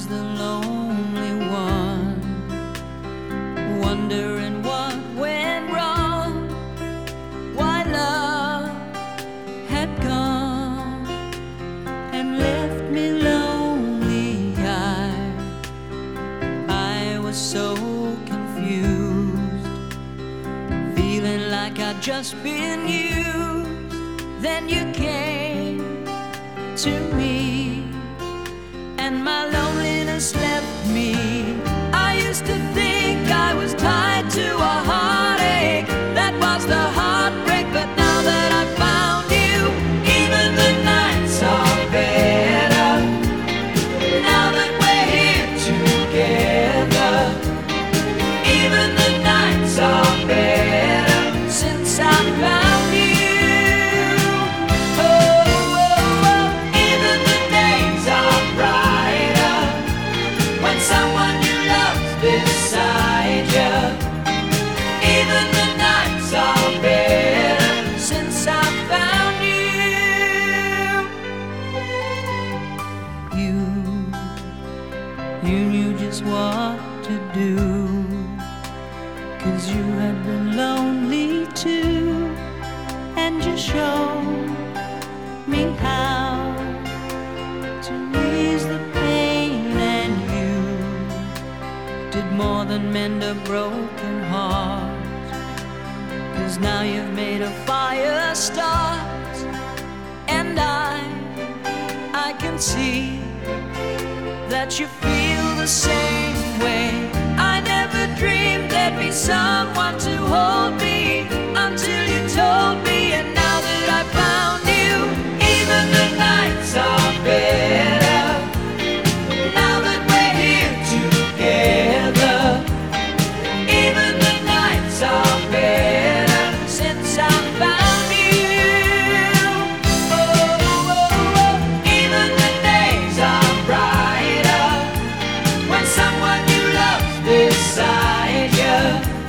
was the lonely one, wondering what went wrong, why love had gone and left me lonely. I, I was so confused, feeling like I'd just been used. Then you came to me loneliness left me. You knew just what to do. Cause you had been lonely too, and you showed me how to ease the pain, and you did more than mend a broken heart. Cause now you've made a fire start, and I, I can see that you feel the same way. I never dreamed there'd be someone beside you.